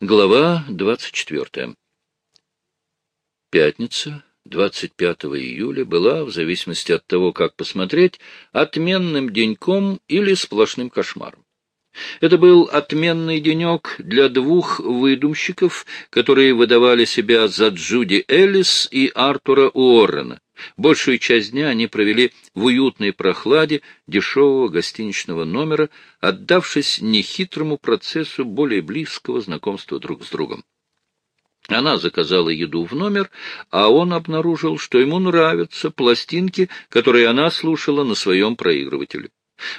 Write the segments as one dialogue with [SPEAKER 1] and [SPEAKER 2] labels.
[SPEAKER 1] Глава 24. Пятница, 25 июля, была, в зависимости от того, как посмотреть, отменным деньком или сплошным кошмаром. Это был отменный денек для двух выдумщиков, которые выдавали себя за Джуди Эллис и Артура Уоррена. Большую часть дня они провели в уютной прохладе дешевого гостиничного номера, отдавшись нехитрому процессу более близкого знакомства друг с другом. Она заказала еду в номер, а он обнаружил, что ему нравятся пластинки, которые она слушала на своем проигрывателе.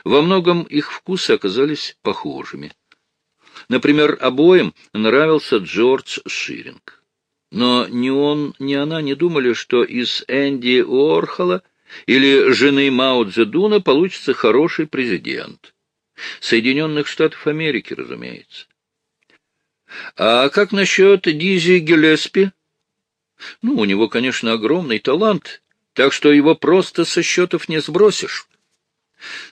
[SPEAKER 1] Во многом их вкусы оказались похожими. Например, обоим нравился Джордж Ширинг. Но ни он, ни она не думали, что из Энди Уорхола или жены Мао Цзэдуна получится хороший президент. Соединенных Штатов Америки, разумеется. А как насчет Дизи Гелеспи? Ну, у него, конечно, огромный талант, так что его просто со счетов не сбросишь.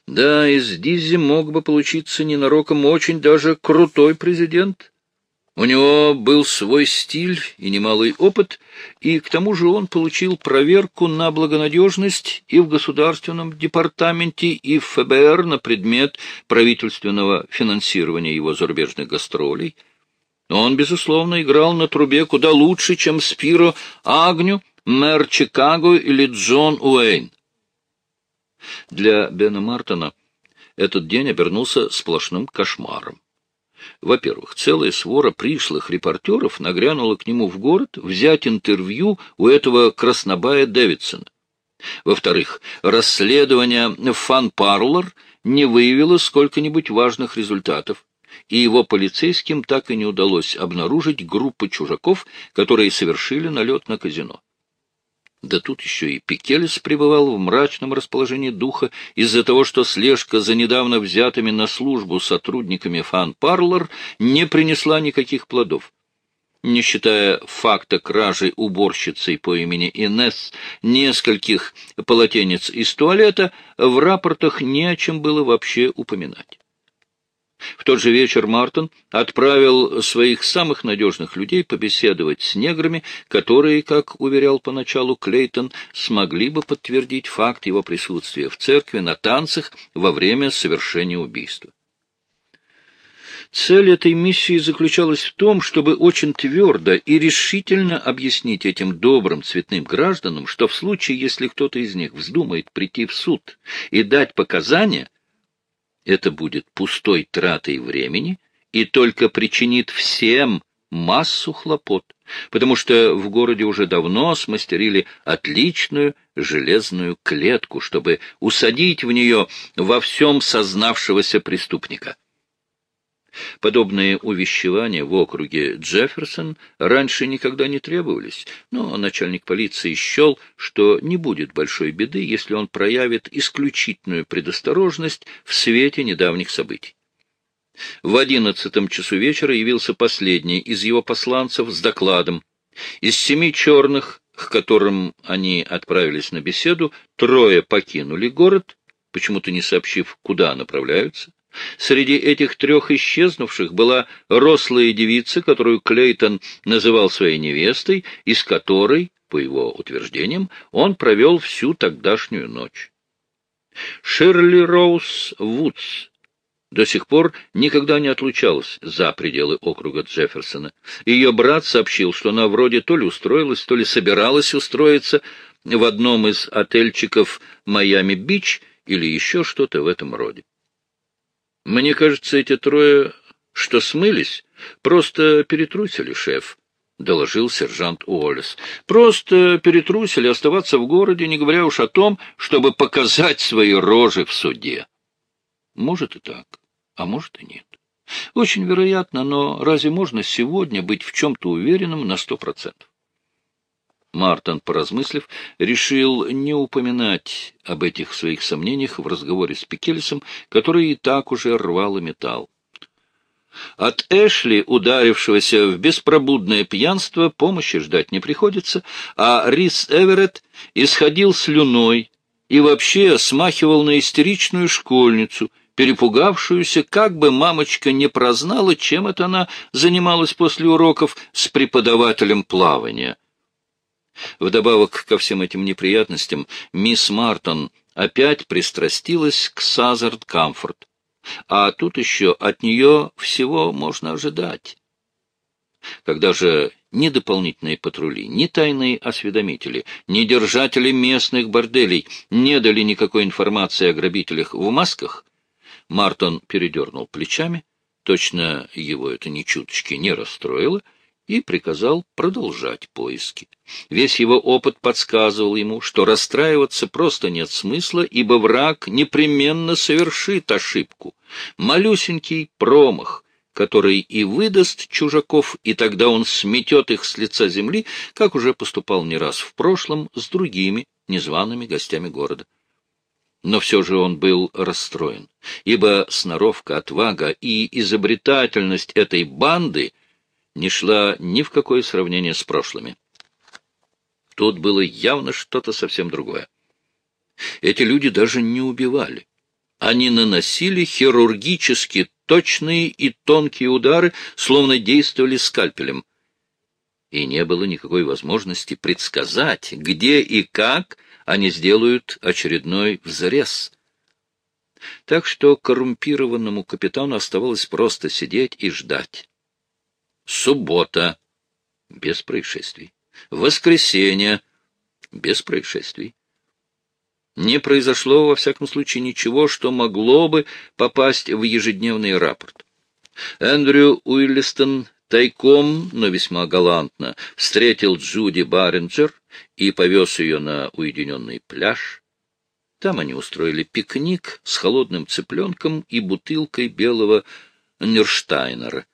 [SPEAKER 1] Да, из Дизи мог бы получиться ненароком очень даже крутой президент. У него был свой стиль и немалый опыт, и к тому же он получил проверку на благонадежность и в Государственном департаменте, и в ФБР на предмет правительственного финансирования его зарубежных гастролей. Он, безусловно, играл на трубе куда лучше, чем Спиро Агню, мэр Чикаго или Джон Уэйн. Для Бена Мартона этот день обернулся сплошным кошмаром. Во-первых, целая свора пришлых репортеров нагрянула к нему в город взять интервью у этого краснобая Дэвидсона. Во-вторых, расследование «Фан-Парлор» не выявило сколько-нибудь важных результатов, и его полицейским так и не удалось обнаружить группы чужаков, которые совершили налет на казино. Да тут еще и Пикелес пребывал в мрачном расположении духа из-за того, что слежка за недавно взятыми на службу сотрудниками фан-парлор не принесла никаких плодов. Не считая факта кражи уборщицей по имени Инесс нескольких полотенец из туалета, в рапортах не о чем было вообще упоминать. В тот же вечер Мартин отправил своих самых надежных людей побеседовать с неграми, которые, как уверял поначалу Клейтон, смогли бы подтвердить факт его присутствия в церкви на танцах во время совершения убийства. Цель этой миссии заключалась в том, чтобы очень твердо и решительно объяснить этим добрым цветным гражданам, что в случае, если кто-то из них вздумает прийти в суд и дать показания, это будет пустой тратой времени и только причинит всем массу хлопот, потому что в городе уже давно смастерили отличную железную клетку, чтобы усадить в нее во всем сознавшегося преступника. Подобные увещевания в округе Джефферсон раньше никогда не требовались, но начальник полиции счел, что не будет большой беды, если он проявит исключительную предосторожность в свете недавних событий. В одиннадцатом часу вечера явился последний из его посланцев с докладом. Из семи черных, к которым они отправились на беседу, трое покинули город, почему-то не сообщив, куда направляются. Среди этих трех исчезнувших была рослая девица, которую Клейтон называл своей невестой, и с которой, по его утверждениям, он провел всю тогдашнюю ночь. Ширли Роуз Вудс до сих пор никогда не отлучалась за пределы округа Джефферсона. Ее брат сообщил, что она вроде то ли устроилась, то ли собиралась устроиться в одном из отельчиков Майами-Бич или еще что-то в этом роде. Мне кажется, эти трое, что смылись, просто перетрусили, шеф, — доложил сержант Уоллес. — Просто перетрусили оставаться в городе, не говоря уж о том, чтобы показать свои рожи в суде. Может и так, а может и нет. Очень вероятно, но разве можно сегодня быть в чем-то уверенным на сто процентов? Мартон, поразмыслив, решил не упоминать об этих своих сомнениях в разговоре с Пикельсом, который и так уже рвал и металл. От Эшли, ударившегося в беспробудное пьянство, помощи ждать не приходится, а Рис Эверетт исходил слюной и вообще смахивал на истеричную школьницу, перепугавшуюся, как бы мамочка не прознала, чем это она занималась после уроков с преподавателем плавания. Вдобавок ко всем этим неприятностям, мисс Мартон опять пристрастилась к Сазард Камфорт. А тут еще от нее всего можно ожидать. Когда же ни дополнительные патрули, ни тайные осведомители, ни держатели местных борделей не дали никакой информации о грабителях в масках, Мартон передернул плечами, точно его это ни чуточки не расстроило, и приказал продолжать поиски. Весь его опыт подсказывал ему, что расстраиваться просто нет смысла, ибо враг непременно совершит ошибку. Малюсенький промах, который и выдаст чужаков, и тогда он сметет их с лица земли, как уже поступал не раз в прошлом с другими незваными гостями города. Но все же он был расстроен, ибо сноровка, отвага и изобретательность этой банды не шла ни в какое сравнение с прошлыми. Тут было явно что-то совсем другое. Эти люди даже не убивали. Они наносили хирургически точные и тонкие удары, словно действовали скальпелем. И не было никакой возможности предсказать, где и как они сделают очередной взрез. Так что коррумпированному капитану оставалось просто сидеть и ждать. Суббота. Без происшествий. Воскресенье. Без происшествий не произошло, во всяком случае, ничего, что могло бы попасть в ежедневный рапорт. Эндрю Уиллистон тайком, но весьма галантно, встретил Джуди Барринджер и повез ее на уединенный пляж. Там они устроили пикник с холодным цыпленком и бутылкой белого Нерштайнера.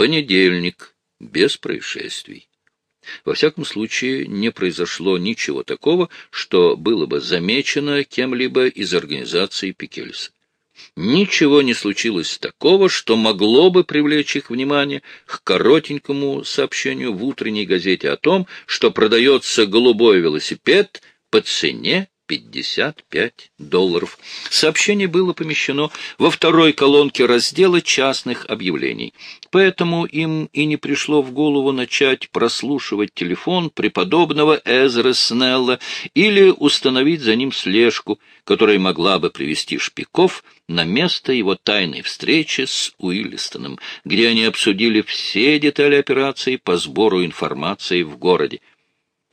[SPEAKER 1] Понедельник, без происшествий. Во всяком случае, не произошло ничего такого, что было бы замечено кем-либо из организации Пикельса. Ничего не случилось такого, что могло бы привлечь их внимание к коротенькому сообщению в утренней газете о том, что продается голубой велосипед по цене 55 долларов. Сообщение было помещено во второй колонке раздела частных объявлений. Поэтому им и не пришло в голову начать прослушивать телефон преподобного Эзра Снелла или установить за ним слежку, которая могла бы привести шпиков на место его тайной встречи с Уиллистоном, где они обсудили все детали операции по сбору информации в городе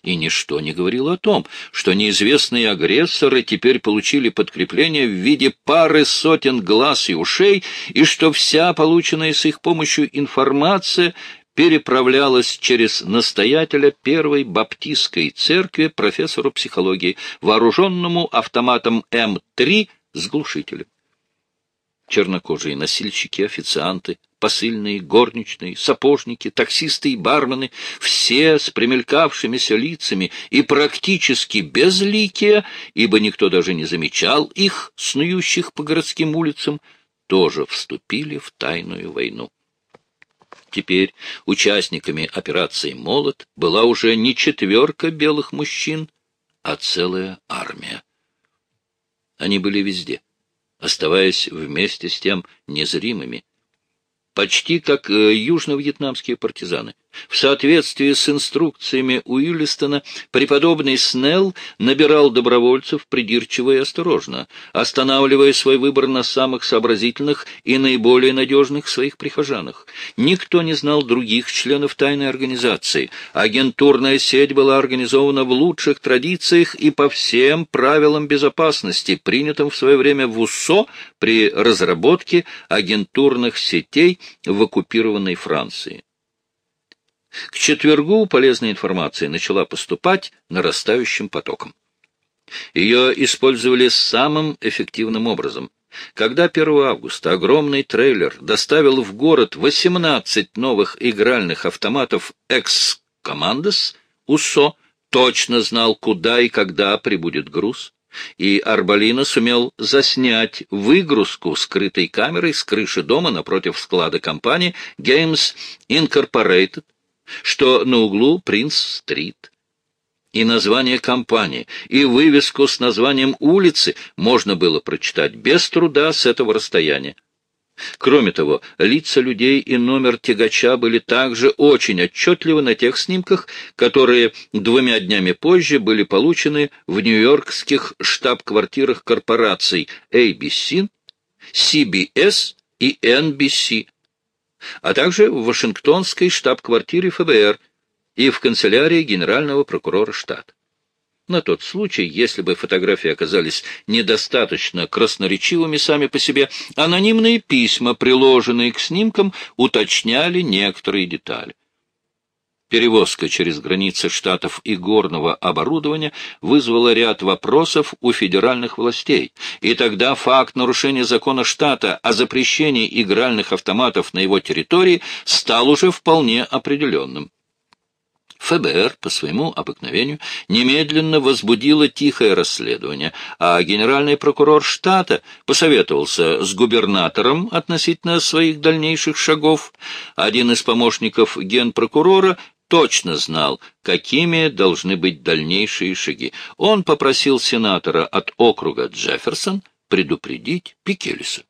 [SPEAKER 1] и ничто не говорило о том, что неизвестные агрессоры теперь получили подкрепление в виде пары сотен глаз и ушей, и что вся полученная с их помощью информация переправлялась через настоятеля первой баптистской церкви профессору психологии, вооруженному автоматом М3 с глушителем. Чернокожие носильщики, официанты, посыльные, горничные, сапожники, таксисты и бармены, все с примелькавшимися лицами и практически безликие, ибо никто даже не замечал их, снующих по городским улицам, тоже вступили в тайную войну. Теперь участниками операции «Молот» была уже не четверка белых мужчин, а целая армия. Они были везде оставаясь вместе с тем незримыми, почти как э, южно-вьетнамские партизаны. В соответствии с инструкциями Уиллистона, преподобный Снелл набирал добровольцев придирчиво и осторожно, останавливая свой выбор на самых сообразительных и наиболее надежных своих прихожанах. Никто не знал других членов тайной организации. Агентурная сеть была организована в лучших традициях и по всем правилам безопасности, принятым в свое время в УСО при разработке агентурных сетей в оккупированной Франции. К четвергу полезная информация начала поступать нарастающим потоком. Ее использовали самым эффективным образом. Когда 1 августа огромный трейлер доставил в город 18 новых игральных автоматов «Экс-Командос», УСО точно знал, куда и когда прибудет груз, и Арбалина сумел заснять выгрузку скрытой камерой с крыши дома напротив склада компании Games Incorporated, что на углу Принц-стрит. и название компании, и вывеску с названием улицы можно было прочитать без труда с этого расстояния. Кроме того, лица людей и номер тягача были также очень отчетливы на тех снимках, которые двумя днями позже были получены в нью-йоркских штаб-квартирах корпораций ABC, CBS и NBC, а также в Вашингтонской штаб-квартире ФБР и в канцелярии генерального прокурора штата. На тот случай, если бы фотографии оказались недостаточно красноречивыми сами по себе, анонимные письма, приложенные к снимкам, уточняли некоторые детали. Перевозка через границы штатов и горного оборудования вызвала ряд вопросов у федеральных властей, и тогда факт нарушения закона штата о запрещении игральных автоматов на его территории стал уже вполне определенным. ФБР, по своему обыкновению, немедленно возбудило тихое расследование, а генеральный прокурор штата посоветовался с губернатором относительно своих дальнейших шагов. Один из помощников генпрокурора точно знал, какими должны быть дальнейшие шаги. Он попросил сенатора от округа Джефферсон предупредить Пикелиса.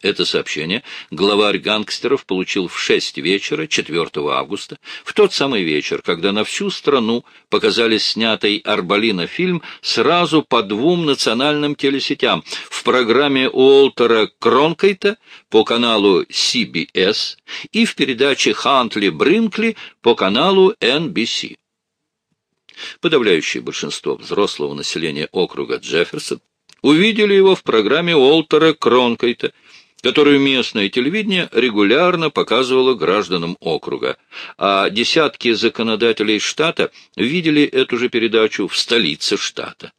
[SPEAKER 1] Это сообщение главарь гангстеров получил в шесть вечера 4 августа, в тот самый вечер, когда на всю страну показали снятый Арбалина фильм сразу по двум национальным телесетям в программе Уолтера Кронкайта по каналу CBS и в передаче Хантли Бринкли по каналу NBC. Подавляющее большинство взрослого населения округа Джефферсон увидели его в программе Уолтера Кронкайта – которую местное телевидение регулярно показывало гражданам округа, а десятки законодателей штата видели эту же передачу в столице штата.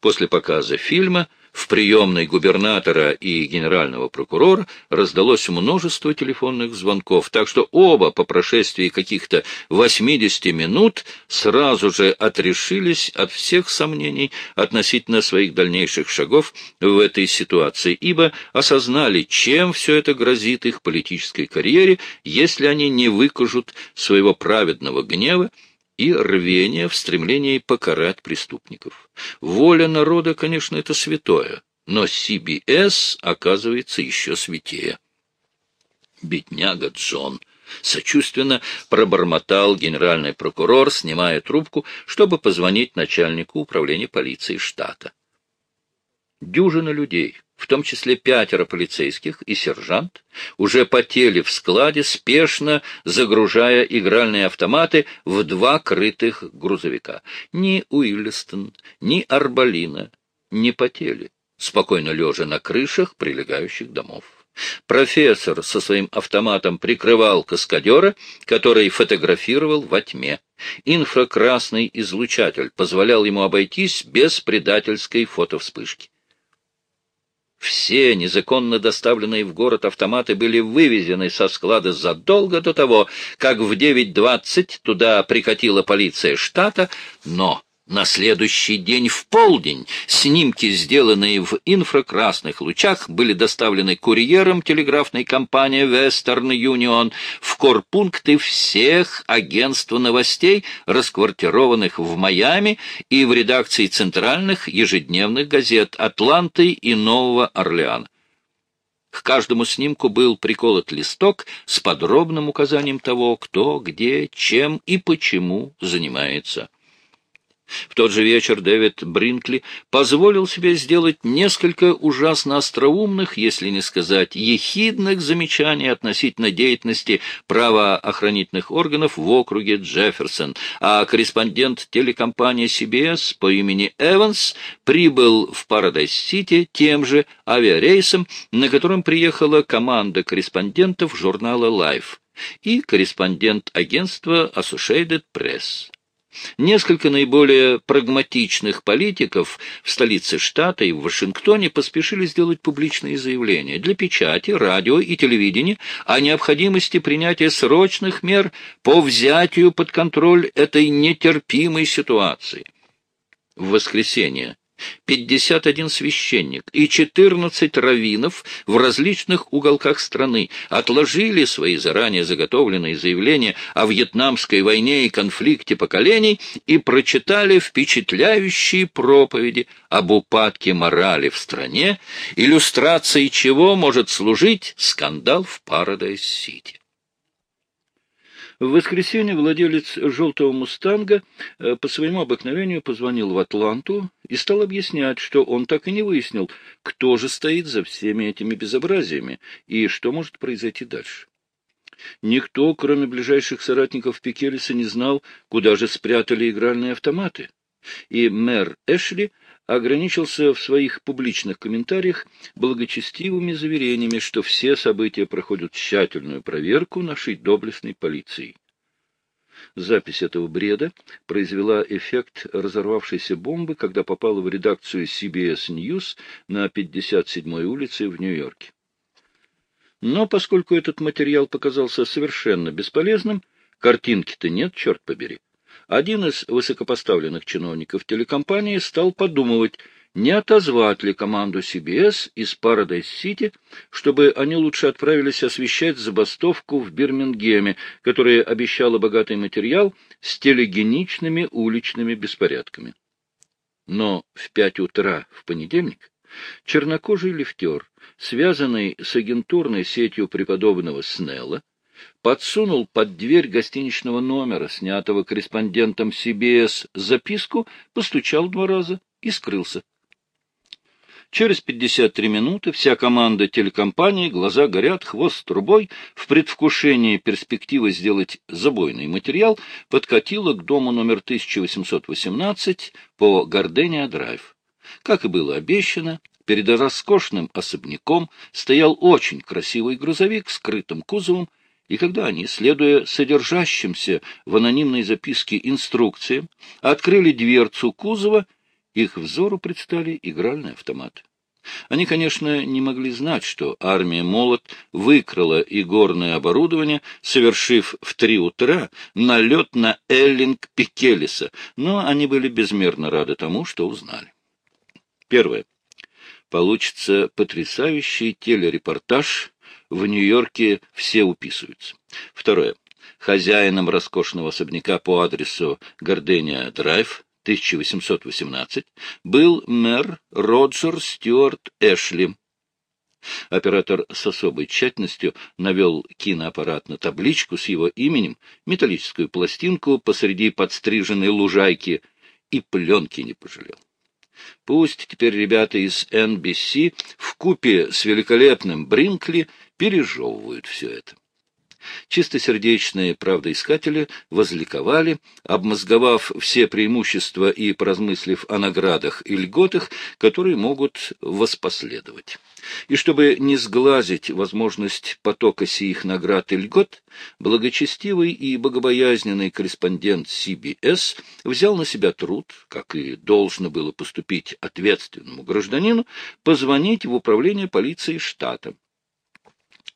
[SPEAKER 1] После показа фильма в приемной губернатора и генерального прокурора раздалось множество телефонных звонков, так что оба по прошествии каких-то 80 минут сразу же отрешились от всех сомнений относительно своих дальнейших шагов в этой ситуации, ибо осознали, чем все это грозит их политической карьере, если они не выкажут своего праведного гнева и рвение в стремлении покарать преступников. Воля народа, конечно, это святое, но CBS оказывается еще святее. Бедняга Джон! Сочувственно пробормотал генеральный прокурор, снимая трубку, чтобы позвонить начальнику управления полиции штата. Дюжина людей, в том числе пятеро полицейских и сержант, уже потели в складе, спешно загружая игральные автоматы в два крытых грузовика. Ни Уиллистон, ни Арбалина не потели, спокойно лежа на крышах прилегающих домов. Профессор со своим автоматом прикрывал каскадера, который фотографировал во тьме. Инфракрасный излучатель позволял ему обойтись без предательской фотовспышки. Все незаконно доставленные в город автоматы были вывезены со склада задолго до того, как в 9.20 туда прикатила полиция штата, но на следующий день в полдень снимки, сделанные в инфракрасных лучах, были доставлены курьером телеграфной компании Western Union в корпункты всех агентств новостей, расквартированных в Майами и в редакции центральных ежедневных газет «Атланты» и «Нового Орлеана». К каждому снимку был приколот листок с подробным указанием того, кто, где, чем и почему занимается. В тот же вечер Дэвид Бринкли позволил себе сделать несколько ужасно остроумных, если не сказать ехидных замечаний относительно деятельности правоохранительных органов в округе Джефферсон, а корреспондент телекомпании CBS по имени Эванс прибыл в Парадайз-Сити тем же авиарейсом, на котором приехала команда корреспондентов журнала Life и корреспондент агентства Associated Press. Несколько наиболее прагматичных политиков в столице штата и в Вашингтоне поспешили сделать публичные заявления для печати, радио и телевидения о необходимости принятия срочных мер по взятию под контроль этой нетерпимой ситуации. В воскресенье 51 священник и 14 раввинов в различных уголках страны отложили свои заранее заготовленные заявления о вьетнамской войне и конфликте поколений и прочитали впечатляющие проповеди об упадке морали в стране, иллюстрацией чего может служить скандал в Парадайз-Сити. В воскресенье владелец «желтого мустанга» э, по своему обыкновению позвонил в Атланту и стал объяснять, что он так и не выяснил, кто же стоит за всеми этими безобразиями и что может произойти дальше. Никто, кроме ближайших соратников Пикелиса, не знал, куда же спрятали игральные автоматы. И мэр Эшли ограничился в своих публичных комментариях благочестивыми заверениями, что все события проходят тщательную проверку нашей доблестной полицией. Запись этого бреда произвела эффект разорвавшейся бомбы, когда попала в редакцию CBS News на 57-й улице в Нью-Йорке. Но поскольку этот материал показался совершенно бесполезным, картинки-то нет, черт побери, один из высокопоставленных чиновников телекомпании стал подумывать, не отозвать ли команду CBS из Парадайз-Сити, чтобы они лучше отправились освещать забастовку в Бирмингеме, которая обещала богатый материал с телегеничными уличными беспорядками. Но в пять утра в понедельник чернокожий лифтер, связанный с агентурной сетью преподобного Снелла, подсунул под дверь гостиничного номера, снятого корреспондентом CBS, записку, постучал два раза и скрылся. Через 53 минуты вся команда телекомпании, глаза горят, хвост трубой, в предвкушении перспективы сделать забойный материал, подкатила к дому номер 1818 по Гардения-драйв. Как и было обещано, перед роскошным особняком стоял очень красивый грузовик с крытым кузовом, и когда они, следуя содержащимся в анонимной записке инструкциям, открыли дверцу кузова, их взору предстали игральные автоматы. Они, конечно, не могли знать, что армия Молот выкрала игорное оборудование, совершив в три утра налет на Эллинг Пикелиса, но они были безмерно рады тому, что узнали. Первое. Получится потрясающий телерепортаж в Нью-Йорке все уписываются. Второе. Хозяином роскошного особняка по адресу Гордения-Драйв, 1818, был мэр Роджер Стюарт Эшли. Оператор с особой тщательностью навел киноаппарат на табличку с его именем, металлическую пластинку посреди подстриженной лужайки и пленки не пожалел. Пусть теперь ребята из NBC в купе с великолепным Бринкли пережевывают все это. Чистосердечные правдоискатели возликовали, обмозговав все преимущества и поразмыслив о наградах и льготах, которые могут воспоследовать. И чтобы не сглазить возможность потока сих наград и льгот, благочестивый и богобоязненный корреспондент CBS взял на себя труд, как и должно было поступить ответственному гражданину, позвонить в управление полиции штата.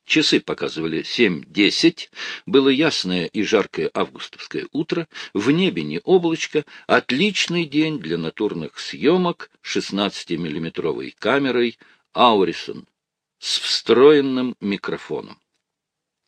[SPEAKER 1] Часы показывали семь-десять, было ясное и жаркое августовское утро, в небе не облачко, отличный день для натурных съемок 16-миллиметровой камерой Аурисон с встроенным микрофоном.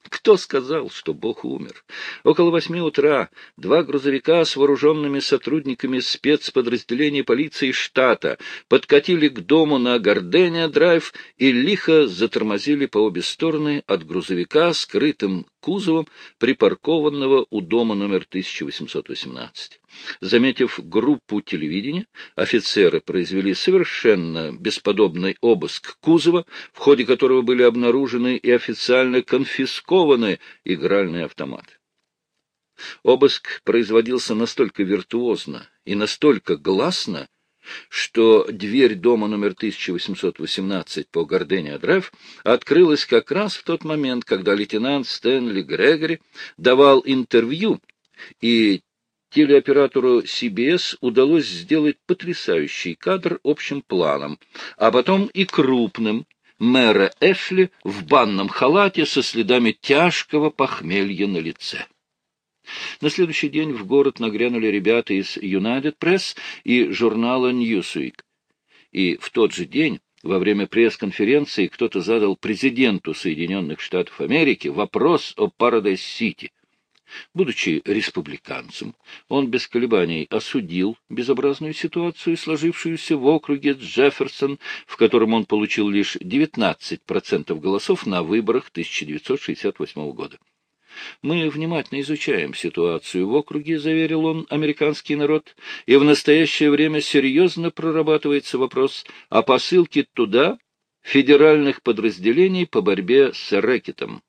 [SPEAKER 1] Кто сказал, что Бог умер? Около восьми утра два грузовика с вооруженными сотрудниками спецподразделений полиции штата подкатили к дому на Гордения-драйв и лихо затормозили по обе стороны от грузовика скрытым кузовом, припаркованного у дома номер 1818. Заметив группу телевидения, офицеры произвели совершенно бесподобный обыск кузова, в ходе которого были обнаружены и официально конфискованы игральные автоматы. Обыск производился настолько виртуозно и настолько гласно, что дверь дома номер 1818 по Гордения-Драйв открылась как раз в тот момент, когда лейтенант Стэнли Грегори давал интервью, и телеоператору CBS удалось сделать потрясающий кадр общим планом, а потом и крупным, мэра Эшли в банном халате со следами тяжкого похмелья на лице. На следующий день в город нагрянули ребята из United Press и журнала Newsweek. и в тот же день во время пресс-конференции кто-то задал президенту Соединенных Штатов Америки вопрос о Парадайз-Сити. Будучи республиканцем, он без колебаний осудил безобразную ситуацию, сложившуюся в округе Джефферсон, в котором он получил лишь 19% голосов на выборах 1968 года. Мы внимательно изучаем ситуацию в округе, заверил он американский народ, и в настоящее время серьезно прорабатывается вопрос о посылке туда федеральных подразделений по борьбе с рэкетом.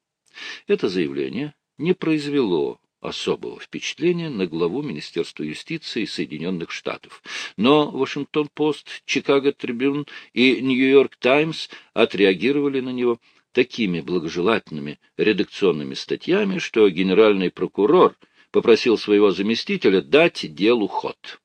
[SPEAKER 1] Это заявление не произвело особого впечатления на главу Министерства юстиции Соединенных Штатов. Но Вашингтон-Пост, Чикаго Трибюн и Нью-Йорк Таймс отреагировали на него такими благожелательными редакционными статьями, что генеральный прокурор попросил своего заместителя дать делу ход.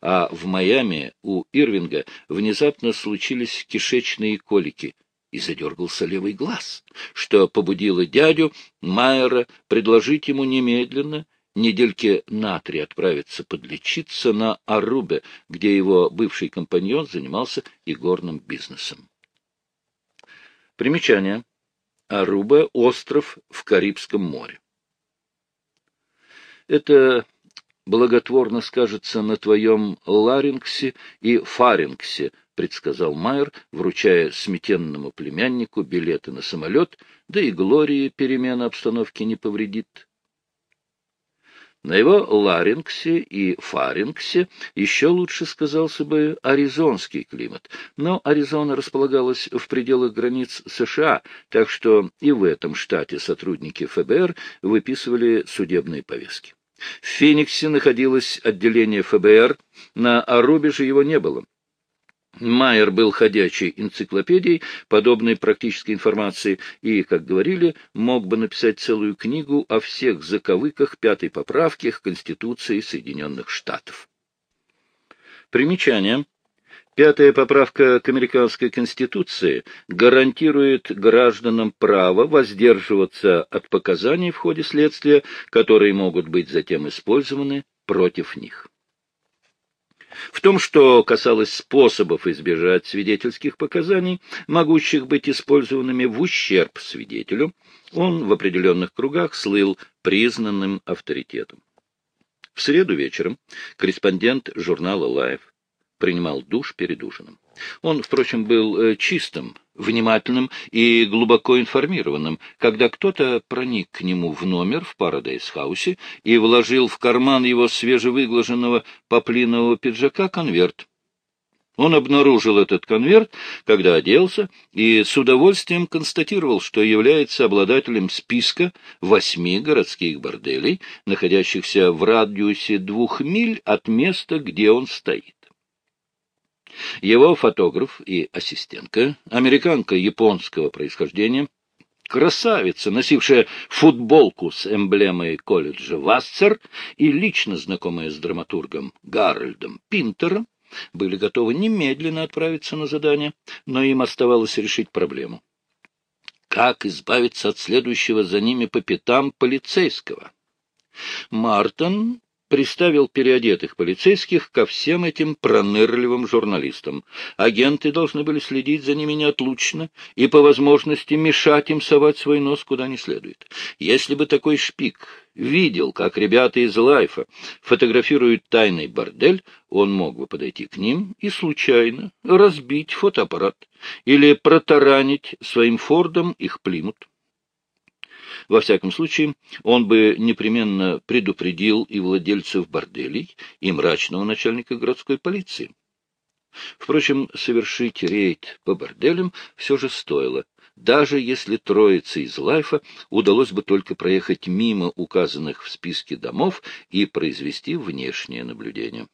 [SPEAKER 1] А в Майами у Ирвинга внезапно случились кишечные колики, и задергался левый глаз, что побудило дядю Майера предложить ему немедленно недельке на три отправиться подлечиться на Арубе, где его бывший компаньон занимался игорным бизнесом. Примечание. Аруба — остров в Карибском море. Это благотворно скажется на твоем ларингсе и фарингсе, предсказал Майер, вручая сметенному племяннику билеты на самолет, да и Глории перемена обстановки не повредит. На его ларингсе и фарингсе еще лучше сказался бы аризонский климат, но Аризона располагалась в пределах границ США, так что и в этом штате сотрудники ФБР выписывали судебные повестки. В Фениксе находилось отделение ФБР, на Арубе же его не было. Майер был ходячей энциклопедией подобной практической информации и, как говорили, мог бы написать целую книгу о всех заковыках пятой поправки к Конституции Соединенных Штатов. Примечание. Пятая поправка к американской Конституции гарантирует гражданам право воздерживаться от показаний в ходе следствия, которые могут быть затем использованы против них. В том, что касалось способов избежать свидетельских показаний, могущих быть использованными в ущерб свидетелю, он в определенных кругах слыл признанным авторитетом. В среду вечером корреспондент журнала «Лайф» принимал душ перед ужином. Он, впрочем, был э, чистым, внимательным и глубоко информированным, когда кто-то проник к нему в номер в Парадайз-хаусе и вложил в карман его свежевыглаженного поплинового пиджака конверт. Он обнаружил этот конверт, когда оделся, и с удовольствием констатировал, что является обладателем списка восьми городских борделей, находящихся в радиусе двух миль от места, где он стоит. Его фотограф и ассистентка, американка японского происхождения, красавица, носившая футболку с эмблемой колледжа Вассер и лично знакомая с драматургом Гарольдом Пинтером, были готовы немедленно отправиться на задание, но им оставалось решить проблему. Как избавиться от следующего за ними по пятам полицейского? Мартин приставил переодетых полицейских ко всем этим пронырливым журналистам. Агенты должны были следить за ними неотлучно и, по возможности, мешать им совать свой нос куда не следует. Если бы такой шпик видел, как ребята из Лайфа фотографируют тайный бордель, он мог бы подойти к ним и случайно разбить фотоаппарат или протаранить своим фордом их плимут. Во всяком случае, он бы непременно предупредил и владельцев борделей, и мрачного начальника городской полиции. Впрочем, совершить рейд по борделям все же стоило, даже если троице из Лайфа удалось бы только проехать мимо указанных в списке домов и произвести внешнее наблюдение.